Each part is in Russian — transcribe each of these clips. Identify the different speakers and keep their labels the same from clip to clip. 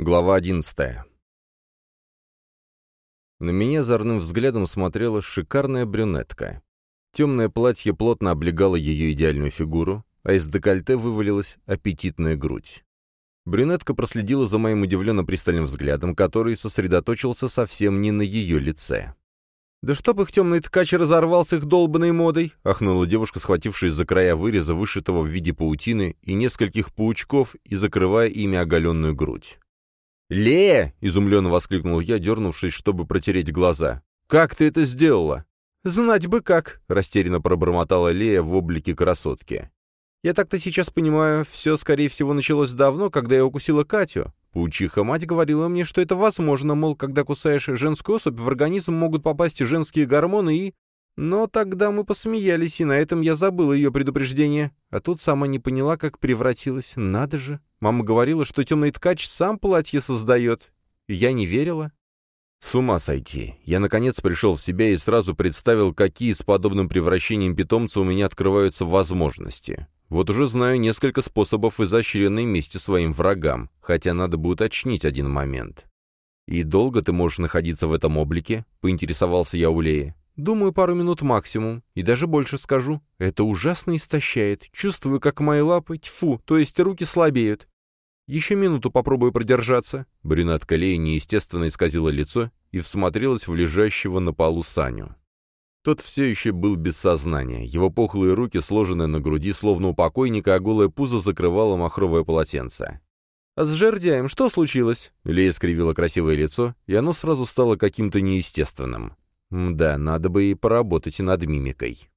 Speaker 1: Глава одиннадцатая. На меня зорным взглядом смотрела шикарная брюнетка. Темное платье плотно облегало ее идеальную фигуру, а из декольте вывалилась аппетитная грудь. Брюнетка проследила за моим удивленно пристальным взглядом, который сосредоточился совсем не на ее лице. «Да чтоб их темный ткач разорвал с их долбанной модой!» — ахнула девушка, схватившись за края выреза, вышитого в виде паутины, и нескольких паучков, и закрывая ими оголенную грудь. «Лея!» — изумленно воскликнул я, дернувшись, чтобы протереть глаза. «Как ты это сделала?» «Знать бы как!» — растерянно пробормотала Лея в облике красотки. «Я так-то сейчас понимаю, все, скорее всего, началось давно, когда я укусила Катю. Паучиха-мать говорила мне, что это возможно, мол, когда кусаешь женскую особь, в организм могут попасть женские гормоны и... Но тогда мы посмеялись, и на этом я забыла ее предупреждение. А тут сама не поняла, как превратилась. Надо же. Мама говорила, что темный ткач сам платье создает. Я не верила. С ума сойти. Я, наконец, пришел в себя и сразу представил, какие с подобным превращением питомца у меня открываются возможности. Вот уже знаю несколько способов изощренной мести своим врагам, хотя надо бы уточнить один момент. «И долго ты можешь находиться в этом облике?» — поинтересовался я у Леи. «Думаю, пару минут максимум, и даже больше скажу. Это ужасно истощает. Чувствую, как мои лапы, тьфу, то есть руки слабеют. «Еще минуту попробую продержаться». Брюнетка Лея неестественно исказила лицо и всмотрелась в лежащего на полу Саню. Тот все еще был без сознания. Его пухлые руки, сложенные на груди, словно у покойника, а голое пузо закрывало махровое полотенце. «А с жердяем что случилось?» Лея скривила красивое лицо, и оно сразу стало каким-то неестественным. «Да, надо бы и поработать над мимикой».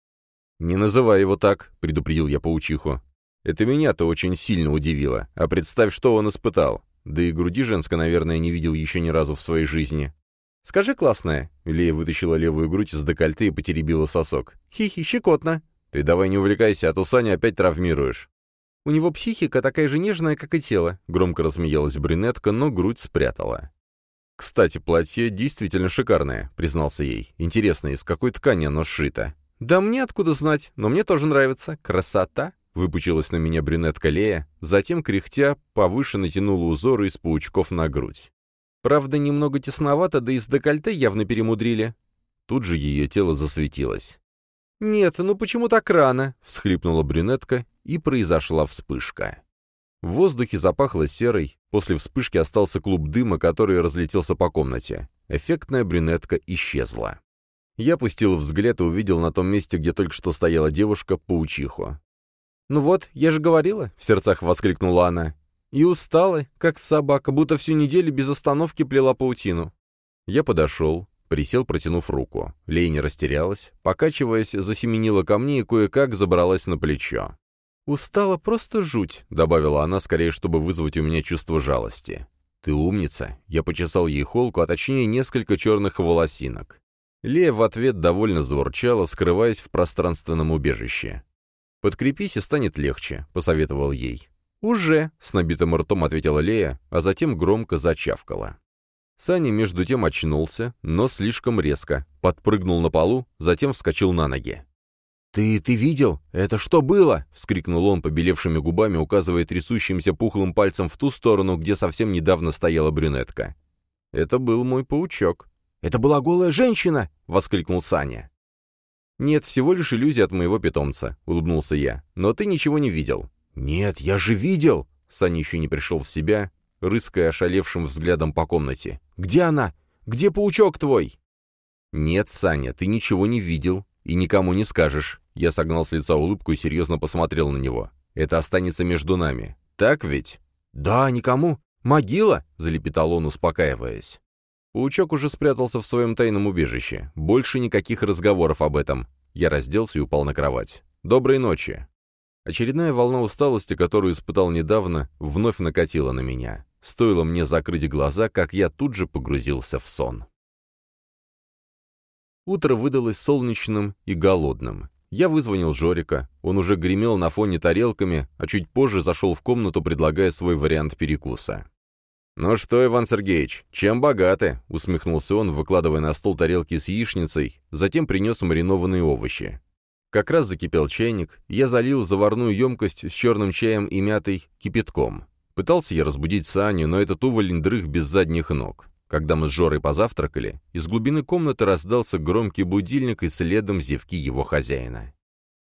Speaker 1: «Не называй его так», — предупредил я паучиху. Это меня-то очень сильно удивило. А представь, что он испытал. Да и груди женской, наверное, не видел еще ни разу в своей жизни. «Скажи, классная». Лея вытащила левую грудь из декольте и потеребила сосок. «Хи-хи, щекотно». «Ты давай не увлекайся, а то Саня опять травмируешь». «У него психика такая же нежная, как и тело», — громко рассмеялась брюнетка, но грудь спрятала. «Кстати, платье действительно шикарное», — признался ей. «Интересно, из какой ткани оно сшито?» «Да мне откуда знать, но мне тоже нравится. Красота!» Выпучилась на меня брюнетка Лея, затем, кряхтя, повыше натянула узоры из паучков на грудь. Правда, немного тесновато, да и с декольте явно перемудрили. Тут же ее тело засветилось. «Нет, ну почему так рано?» — всхлипнула брюнетка, и произошла вспышка. В воздухе запахло серой, после вспышки остался клуб дыма, который разлетелся по комнате. Эффектная брюнетка исчезла. Я пустил взгляд и увидел на том месте, где только что стояла девушка, паучиху. «Ну вот, я же говорила», — в сердцах воскликнула она. «И устала, как собака, будто всю неделю без остановки плела паутину». Я подошел, присел, протянув руку. Лея не растерялась, покачиваясь, засеменила ко мне и кое-как забралась на плечо. «Устала просто жуть», — добавила она, скорее, чтобы вызвать у меня чувство жалости. «Ты умница». Я почесал ей холку, а точнее несколько черных волосинок. Лея в ответ довольно заурчала, скрываясь в пространственном убежище. «Подкрепись, и станет легче», — посоветовал ей. «Уже», — с набитым ртом ответила Лея, а затем громко зачавкала. Саня между тем очнулся, но слишком резко, подпрыгнул на полу, затем вскочил на ноги. «Ты... ты видел? Это что было?» — вскрикнул он побелевшими губами, указывая трясущимся пухлым пальцем в ту сторону, где совсем недавно стояла брюнетка. «Это был мой паучок». «Это была голая женщина!» — воскликнул Саня. «Нет, всего лишь иллюзия от моего питомца», — улыбнулся я. «Но ты ничего не видел». «Нет, я же видел!» Саня еще не пришел в себя, рыская ошалевшим взглядом по комнате. «Где она? Где паучок твой?» «Нет, Саня, ты ничего не видел и никому не скажешь». Я согнал с лица улыбку и серьезно посмотрел на него. «Это останется между нами. Так ведь?» «Да, никому. Могила!» — залепетал он, успокаиваясь. Паучок уже спрятался в своем тайном убежище. Больше никаких разговоров об этом. Я разделся и упал на кровать. «Доброй ночи!» Очередная волна усталости, которую испытал недавно, вновь накатила на меня. Стоило мне закрыть глаза, как я тут же погрузился в сон. Утро выдалось солнечным и голодным. Я вызвонил Жорика. Он уже гремел на фоне тарелками, а чуть позже зашел в комнату, предлагая свой вариант перекуса. «Ну что, Иван Сергеевич, чем богаты?» — усмехнулся он, выкладывая на стол тарелки с яичницей, затем принес маринованные овощи. Как раз закипел чайник, я залил заварную емкость с черным чаем и мятой кипятком. Пытался я разбудить Саню, но этот уволень дрых без задних ног. Когда мы с Жорой позавтракали, из глубины комнаты раздался громкий будильник и следом зевки его хозяина.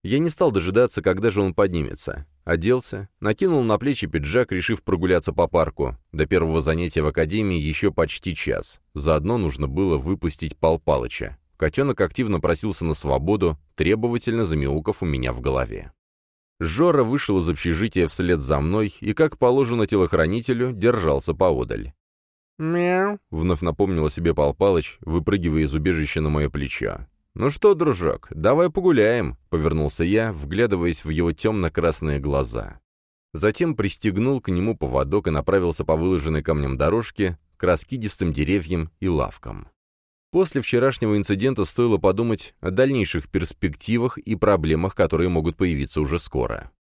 Speaker 1: Я не стал дожидаться, когда же он поднимется. Оделся, накинул на плечи пиджак, решив прогуляться по парку. До первого занятия в академии еще почти час. Заодно нужно было выпустить Пал Палыча. Котенок активно просился на свободу, требовательно замяукав у меня в голове. Жора вышел из общежития вслед за мной и, как положено телохранителю, держался поодаль.
Speaker 2: «Мяу», —
Speaker 1: вновь напомнил о себе Пал Палыч, выпрыгивая из убежища на мое плечо. «Ну что, дружок, давай погуляем», — повернулся я, вглядываясь в его темно-красные глаза. Затем пристегнул к нему поводок и направился по выложенной камнем дорожке к раскидистым деревьям и лавкам. После вчерашнего инцидента стоило подумать о дальнейших перспективах и проблемах, которые могут появиться уже скоро.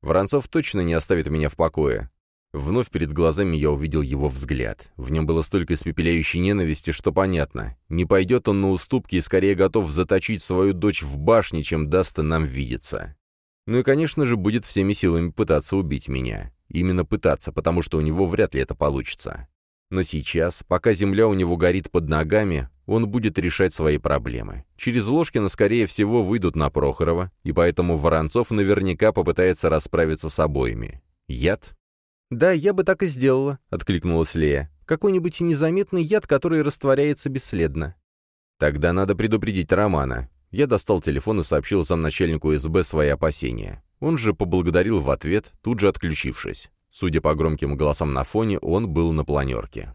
Speaker 1: Воронцов точно не оставит меня в покое. Вновь перед глазами я увидел его взгляд. В нем было столько испепеляющей ненависти, что понятно. Не пойдет он на уступки и скорее готов заточить свою дочь в башне, чем даст нам видеться. Ну и, конечно же, будет всеми силами пытаться убить меня. Именно пытаться, потому что у него вряд ли это получится. Но сейчас, пока земля у него горит под ногами, он будет решать свои проблемы. Через Ложкина, скорее всего, выйдут на Прохорова, и поэтому Воронцов наверняка попытается расправиться с обоими. Яд?
Speaker 2: «Да, я бы так и сделала», — откликнулась Лея. «Какой-нибудь незаметный яд, который растворяется бесследно».
Speaker 1: «Тогда надо предупредить Романа». Я достал телефон и сообщил замначальнику СБ свои опасения. Он же поблагодарил в ответ, тут же отключившись. Судя по громким голосам на фоне, он был на планерке.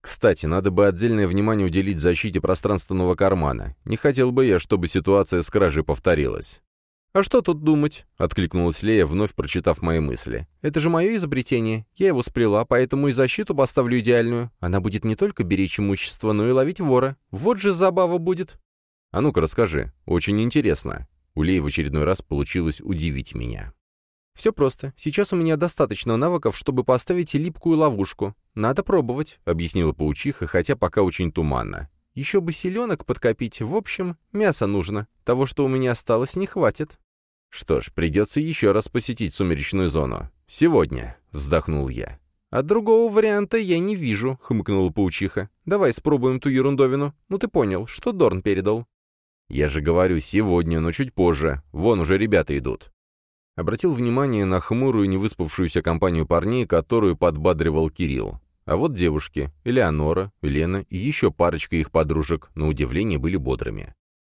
Speaker 1: Кстати, надо бы отдельное внимание уделить защите пространственного кармана. Не хотел бы я, чтобы ситуация с кражей повторилась.
Speaker 2: «А что тут думать?» — откликнулась Лея, вновь прочитав мои мысли. «Это же мое изобретение. Я его сплела, поэтому и защиту поставлю идеальную. Она будет не только беречь имущество, но и ловить вора. Вот же забава будет!»
Speaker 1: «А ну-ка расскажи. Очень интересно». У Леи в очередной раз получилось удивить меня.
Speaker 2: «Все просто. Сейчас у меня достаточно навыков, чтобы поставить липкую ловушку. Надо пробовать», — объяснила паучиха, хотя пока очень туманно. Еще бы селенок подкопить. В общем, мясо нужно. Того, что у меня осталось, не хватит.
Speaker 1: Что ж, придется еще раз посетить сумеречную зону. Сегодня, вздохнул я.
Speaker 2: «А другого варианта я не вижу», — хмыкнула паучиха. «Давай спробуем ту ерундовину. Ну ты понял, что Дорн передал».
Speaker 1: «Я же говорю, сегодня, но чуть позже. Вон уже ребята идут». Обратил внимание на хмурую, невыспавшуюся компанию парней, которую подбадривал Кирилл. А вот девушки, Элеонора, Лена и еще парочка их подружек, на удивление, были бодрыми.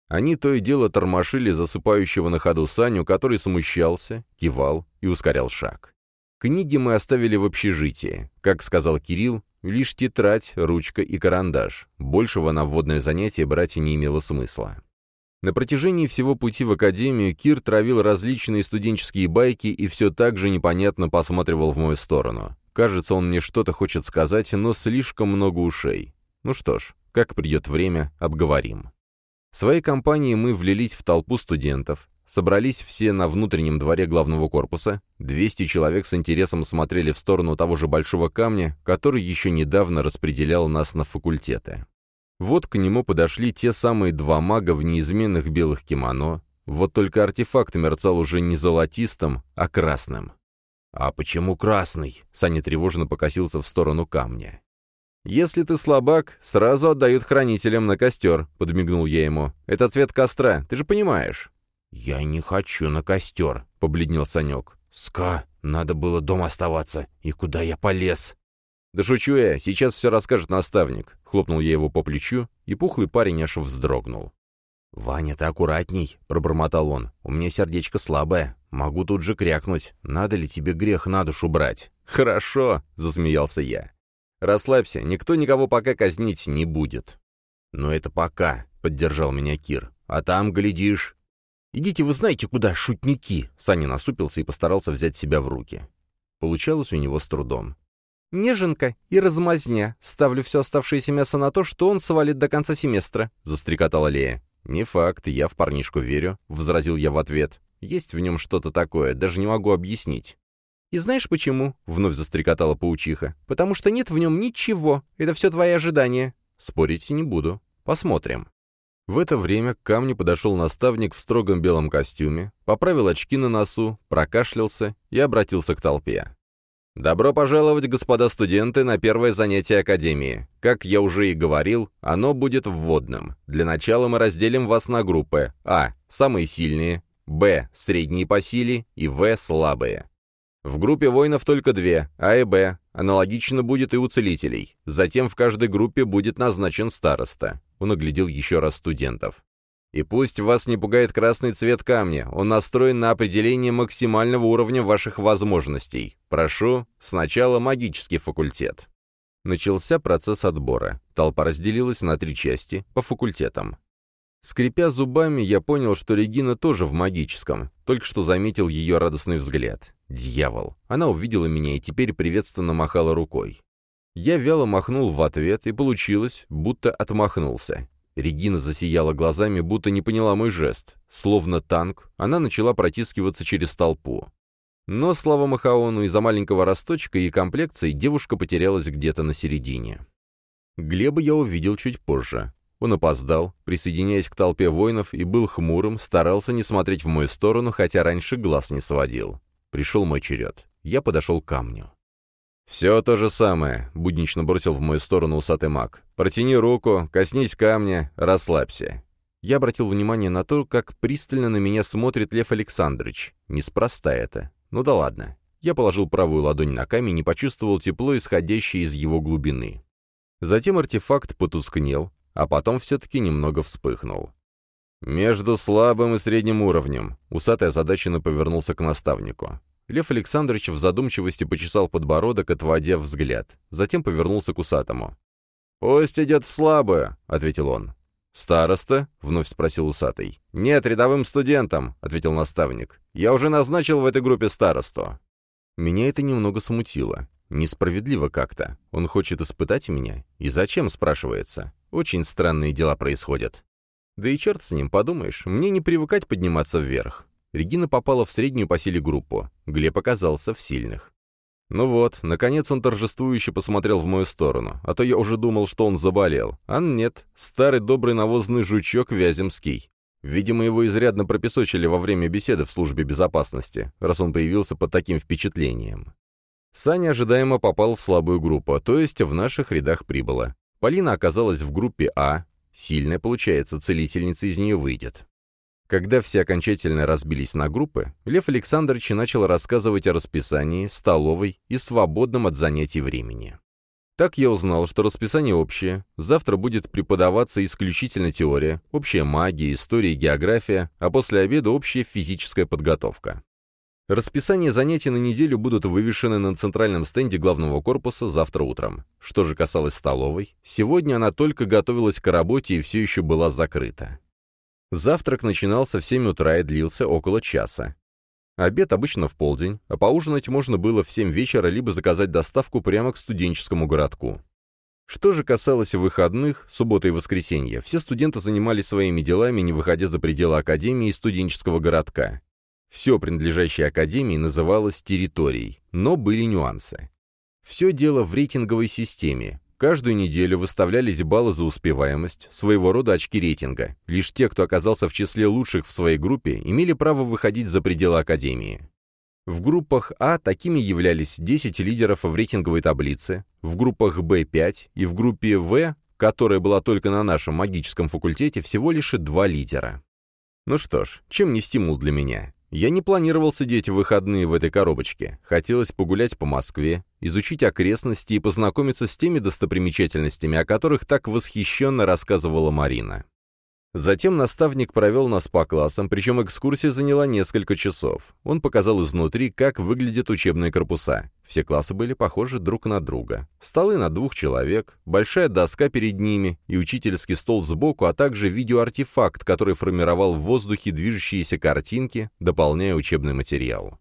Speaker 1: Они то и дело тормошили засыпающего на ходу Саню, который смущался, кивал и ускорял шаг. Книги мы оставили в общежитии. Как сказал Кирилл, лишь тетрадь, ручка и карандаш. Большего на вводное занятие брать не имело смысла. На протяжении всего пути в академию Кир травил различные студенческие байки и все так же непонятно посматривал в мою сторону. Кажется, он мне что-то хочет сказать, но слишком много ушей. Ну что ж, как придет время, обговорим. Своей компанией мы влились в толпу студентов. Собрались все на внутреннем дворе главного корпуса. 200 человек с интересом смотрели в сторону того же большого камня, который еще недавно распределял нас на факультеты. Вот к нему подошли те самые два мага в неизменных белых кимоно. Вот только артефакт мерцал уже не золотистым, а красным. «А почему красный?» — Саня тревожно покосился в сторону камня. «Если ты слабак, сразу отдают хранителям на костер», — подмигнул я ему. «Это цвет костра, ты же понимаешь».
Speaker 3: «Я не хочу на костер», — побледнел Санек. «Ска, надо было дома оставаться. И куда я полез?»
Speaker 1: «Да шучу я, сейчас все расскажет наставник», — хлопнул я его по плечу, и пухлый парень аж вздрогнул.
Speaker 3: «Ваня, ты аккуратней», — пробормотал он. «У меня сердечко слабое. Могу тут же крякнуть. Надо ли тебе грех на душу брать?»
Speaker 1: «Хорошо», — засмеялся я. «Расслабься, никто никого пока казнить не будет».
Speaker 3: «Но это пока», — поддержал меня Кир. «А там, глядишь...»
Speaker 2: «Идите вы знаете куда, шутники!»
Speaker 1: Саня насупился и постарался взять себя в руки. Получалось у него с трудом.
Speaker 2: «Неженка и размазня. Ставлю все оставшееся мясо на то, что он свалит до конца семестра», — застрекотала Лея.
Speaker 1: «Не факт, я в парнишку верю», — возразил я в ответ. «Есть в нем что-то такое, даже не могу объяснить».
Speaker 2: «И знаешь почему?» — вновь застрекотала паучиха. «Потому что нет в нем ничего. Это все твои ожидания».
Speaker 1: «Спорить не буду. Посмотрим». В это время к камню подошел наставник в строгом белом костюме, поправил очки на носу, прокашлялся и обратился к толпе. Добро пожаловать, господа студенты, на первое занятие Академии. Как я уже и говорил, оно будет вводным. Для начала мы разделим вас на группы А – самые сильные, Б – средние по силе и В – слабые. В группе воинов только две, А и Б. Аналогично будет и у целителей. Затем в каждой группе будет назначен староста. Он оглядел еще раз студентов. И пусть вас не пугает красный цвет камня, он настроен на определение максимального уровня ваших возможностей. Прошу, сначала магический факультет. Начался процесс отбора. Толпа разделилась на три части, по факультетам. Скрипя зубами, я понял, что Регина тоже в магическом. Только что заметил ее радостный взгляд. Дьявол. Она увидела меня и теперь приветственно махала рукой. Я вяло махнул в ответ, и получилось, будто отмахнулся. Регина засияла глазами, будто не поняла мой жест. Словно танк, она начала протискиваться через толпу. Но, слава Махаону, из-за маленького росточка и комплекции девушка потерялась где-то на середине. Глеба я увидел чуть позже. Он опоздал, присоединяясь к толпе воинов, и был хмурым, старался не смотреть в мою сторону, хотя раньше глаз не сводил. Пришел мой черед. Я подошел к камню. «Все то же самое», — буднично бросил в мою сторону усатый маг. «Протяни руку, коснись камня, расслабься». Я обратил внимание на то, как пристально на меня смотрит Лев Александрович. Неспроста это. Ну да ладно. Я положил правую ладонь на камень и почувствовал тепло, исходящее из его глубины. Затем артефакт потускнел, а потом все-таки немного вспыхнул. «Между слабым и средним уровнем», — усатый озадаченно повернулся к наставнику. Лев Александрович в задумчивости почесал подбородок, отводя взгляд. Затем повернулся к усатому. «Пусть идет в слабую», — ответил он. «Староста?» — вновь спросил усатый. «Нет, рядовым студентам», — ответил наставник. «Я уже назначил в этой группе старосту». Меня это немного смутило. Несправедливо как-то. Он хочет испытать меня? И зачем, спрашивается? Очень странные дела происходят. Да и черт с ним, подумаешь, мне не привыкать подниматься вверх. Регина попала в среднюю по силе группу. Глеб оказался в сильных. Ну вот, наконец он торжествующе посмотрел в мою сторону, а то я уже думал, что он заболел. А нет, старый добрый навозный жучок Вяземский. Видимо, его изрядно пропесочили во время беседы в службе безопасности, раз он появился под таким впечатлением. Саня ожидаемо попал в слабую группу, то есть в наших рядах прибыло. Полина оказалась в группе А. Сильная, получается, целительница из нее выйдет. Когда все окончательно разбились на группы, Лев Александрович начал рассказывать о расписании, столовой и свободном от занятий времени. Так я узнал, что расписание общее, завтра будет преподаваться исключительно теория, общая магия, история и география, а после обеда общая физическая подготовка. Расписание занятий на неделю будут вывешены на центральном стенде главного корпуса завтра утром. Что же касалось столовой, сегодня она только готовилась к работе и все еще была закрыта. Завтрак начинался в 7 утра и длился около часа. Обед обычно в полдень, а поужинать можно было в 7 вечера либо заказать доставку прямо к студенческому городку. Что же касалось выходных, субботы и воскресенья, все студенты занимались своими делами, не выходя за пределы академии и студенческого городка. Все принадлежащее Академии называлось территорией, но были нюансы. Все дело в рейтинговой системе. Каждую неделю выставлялись баллы за успеваемость, своего рода очки рейтинга. Лишь те, кто оказался в числе лучших в своей группе, имели право выходить за пределы Академии. В группах А такими являлись 10 лидеров в рейтинговой таблице, в группах Б 5 и в группе В, которая была только на нашем магическом факультете, всего лишь два лидера. Ну что ж, чем не стимул для меня? Я не планировал сидеть в выходные в этой коробочке. Хотелось погулять по Москве, изучить окрестности и познакомиться с теми достопримечательностями, о которых так восхищенно рассказывала Марина. Затем наставник провел нас по классам, причем экскурсия заняла несколько часов. Он показал изнутри, как выглядят учебные корпуса. Все классы были похожи друг на друга. Столы на двух человек, большая доска перед ними и учительский стол сбоку, а также видеоартефакт, который формировал в воздухе движущиеся картинки, дополняя учебный материал.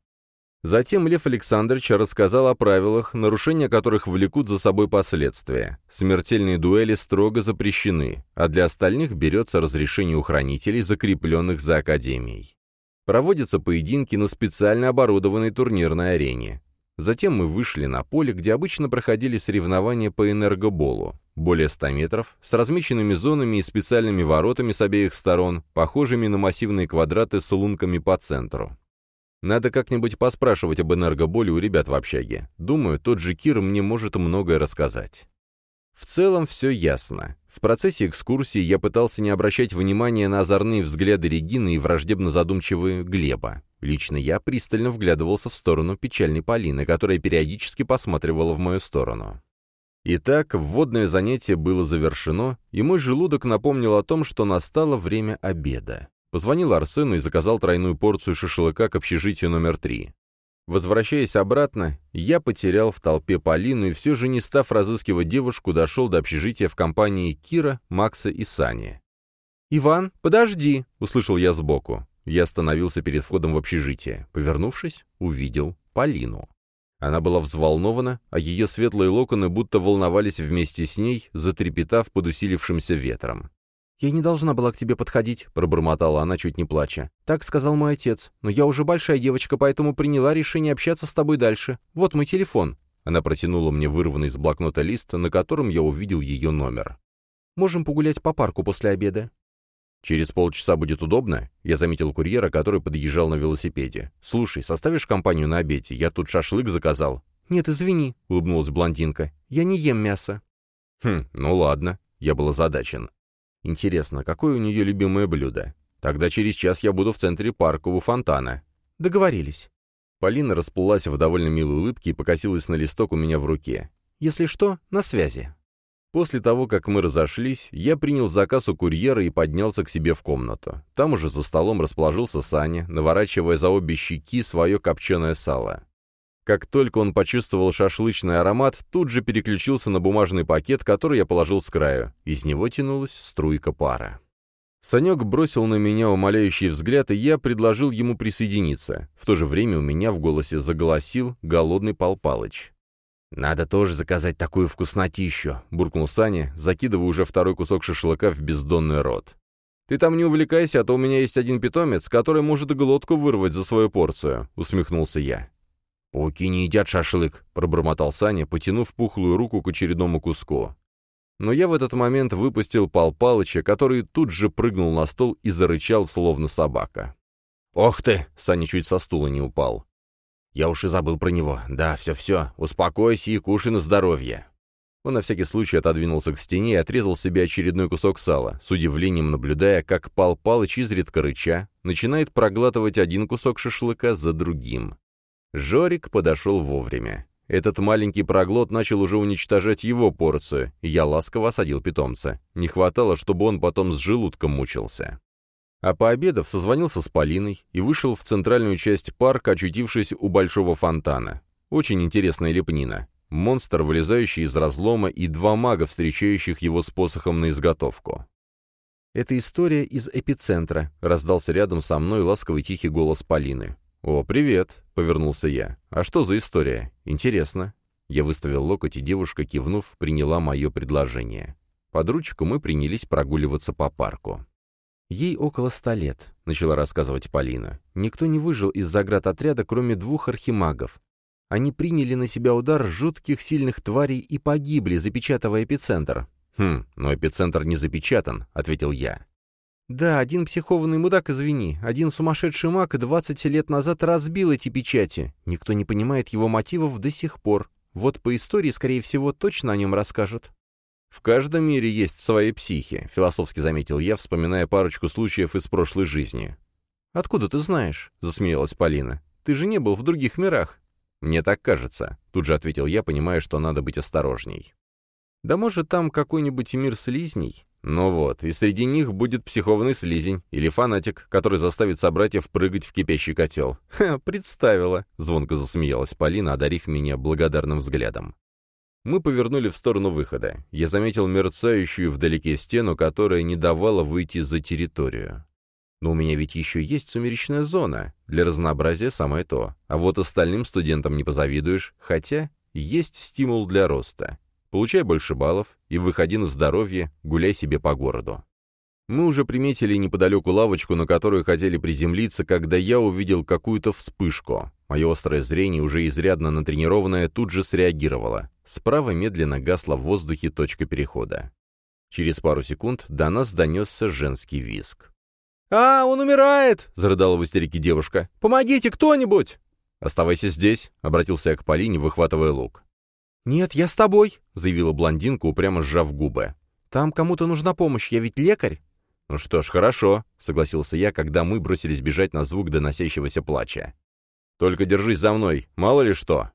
Speaker 1: Затем Лев Александрович рассказал о правилах, нарушения которых влекут за собой последствия. Смертельные дуэли строго запрещены, а для остальных берется разрешение у хранителей, закрепленных за Академией. Проводятся поединки на специально оборудованной турнирной арене. Затем мы вышли на поле, где обычно проходили соревнования по энергоболу. Более 100 метров, с размеченными зонами и специальными воротами с обеих сторон, похожими на массивные квадраты с лунками по центру. Надо как-нибудь поспрашивать об энергоболе у ребят в общаге. Думаю, тот же Кир мне может многое рассказать. В целом все ясно. В процессе экскурсии я пытался не обращать внимания на озорные взгляды Регины и враждебно задумчивые Глеба. Лично я пристально вглядывался в сторону печальной Полины, которая периодически посматривала в мою сторону. Итак, вводное занятие было завершено, и мой желудок напомнил о том, что настало время обеда. Позвонил Арсену и заказал тройную порцию шашлыка к общежитию номер три. Возвращаясь обратно, я потерял в толпе Полину и все же, не став разыскивать девушку, дошел до общежития в компании Кира, Макса и Сани. «Иван, подожди!» — услышал я сбоку. Я остановился перед входом в общежитие. Повернувшись, увидел Полину. Она была взволнована, а ее светлые локоны будто волновались вместе с ней, затрепетав под усилившимся ветром.
Speaker 2: «Я не должна была к тебе подходить», — пробормотала она, чуть не плача. «Так сказал мой отец. Но я уже большая девочка, поэтому приняла решение общаться с тобой дальше. Вот мой телефон». Она протянула мне вырванный из блокнота лист, на котором я увидел ее номер. «Можем погулять по парку после обеда».
Speaker 1: «Через полчаса будет удобно?» Я заметил курьера, который подъезжал на велосипеде. «Слушай, составишь компанию на обеде? Я тут шашлык заказал».
Speaker 2: «Нет, извини», — улыбнулась блондинка. «Я не ем мясо».
Speaker 1: «Хм, ну ладно». Я был озадачен. Интересно, какое у нее любимое блюдо? Тогда через час я буду в центре парка у фонтана.
Speaker 2: Договорились.
Speaker 1: Полина расплылась в довольно милой улыбке и покосилась на листок у меня в руке.
Speaker 2: Если что, на связи.
Speaker 1: После того, как мы разошлись, я принял заказ у курьера и поднялся к себе в комнату. Там уже за столом расположился Саня, наворачивая за обе щеки свое копченое сало. Как только он почувствовал шашлычный аромат, тут же переключился на бумажный пакет, который я положил с краю. Из него тянулась струйка пара. Санек бросил на меня умоляющий взгляд, и я предложил ему присоединиться. В то же время у меня в голосе заголосил голодный Пал Палыч. «Надо тоже заказать такую вкуснотищу», — буркнул Саня, закидывая уже второй кусок шашлыка в бездонный рот. «Ты там не увлекайся, а то у меня есть один питомец, который может глотку вырвать за свою порцию», — усмехнулся я. «Пауки не едят шашлык», — пробормотал Саня, потянув пухлую руку к очередному куску. Но я в этот момент выпустил Пал Палыча, который тут же прыгнул на стол и зарычал, словно собака. «Ох ты!» — Саня чуть со стула не упал. «Я уж и забыл про него. Да, все-все. Успокойся и кушай на здоровье». Он на всякий случай отодвинулся к стене и отрезал себе очередной кусок сала, с удивлением наблюдая, как Пал Палыч изредка рыча начинает проглатывать один кусок шашлыка за другим. Жорик подошел вовремя. Этот маленький проглот начал уже уничтожать его порцию, и я ласково осадил питомца. Не хватало, чтобы он потом с желудком мучился. А пообедав, созвонился с Полиной и вышел в центральную часть парка, очутившись у большого фонтана. Очень интересная лепнина. Монстр, вылезающий из разлома, и два мага, встречающих его с посохом на изготовку.
Speaker 2: «Это история из эпицентра», — раздался рядом со мной ласковый тихий голос Полины.
Speaker 1: «О, привет!» — повернулся я. «А что за история? Интересно». Я выставил локоть, и девушка, кивнув, приняла мое предложение. Под ручку мы принялись прогуливаться по парку.
Speaker 2: «Ей около ста лет», — начала рассказывать Полина. «Никто не выжил из заградотряда, кроме двух архимагов. Они приняли на себя удар жутких сильных тварей и погибли, запечатывая эпицентр».
Speaker 1: «Хм, но эпицентр не запечатан», — ответил я.
Speaker 2: Да, один психованный мудак, извини, один сумасшедший маг 20 лет назад разбил эти печати. Никто не понимает его мотивов до сих пор. Вот по истории, скорее всего, точно о нем расскажут.
Speaker 1: «В каждом мире есть свои психи», — философски заметил я, вспоминая парочку случаев из прошлой жизни.
Speaker 2: «Откуда ты знаешь?» — засмеялась Полина. «Ты же не был в других мирах».
Speaker 1: «Мне так кажется», — тут же ответил я, понимая, что надо быть осторожней.
Speaker 2: «Да может, там какой-нибудь мир слизней?»
Speaker 1: Ну вот, и среди них будет психованный слизень или фанатик, который заставит собратьев прыгать в кипящий котел.
Speaker 2: «Ха, представила!»
Speaker 1: — звонко засмеялась Полина, одарив меня благодарным взглядом. Мы повернули в сторону выхода. Я заметил мерцающую вдалеке стену, которая не давала выйти за территорию. Но у меня ведь еще есть сумеречная зона. Для разнообразия самое то. А вот остальным студентам не позавидуешь, хотя есть стимул для роста. Получай больше баллов и выходи на здоровье, гуляй себе по городу. Мы уже приметили неподалеку лавочку, на которую хотели приземлиться, когда я увидел какую-то вспышку. Мое острое зрение, уже изрядно натренированное, тут же среагировало. Справа медленно гасла в воздухе точка перехода. Через пару секунд до нас донесся женский визг.
Speaker 2: «А, он умирает!» — зарыдала в истерике девушка. «Помогите кто-нибудь!»
Speaker 1: «Оставайся здесь», — обратился я к Полине, выхватывая лук.
Speaker 2: «Нет, я с тобой», — заявила блондинка, упрямо сжав губы. «Там кому-то нужна помощь, я ведь лекарь».
Speaker 1: «Ну что ж, хорошо», — согласился я, когда мы бросились бежать на звук доносящегося плача. «Только держись за мной, мало ли что».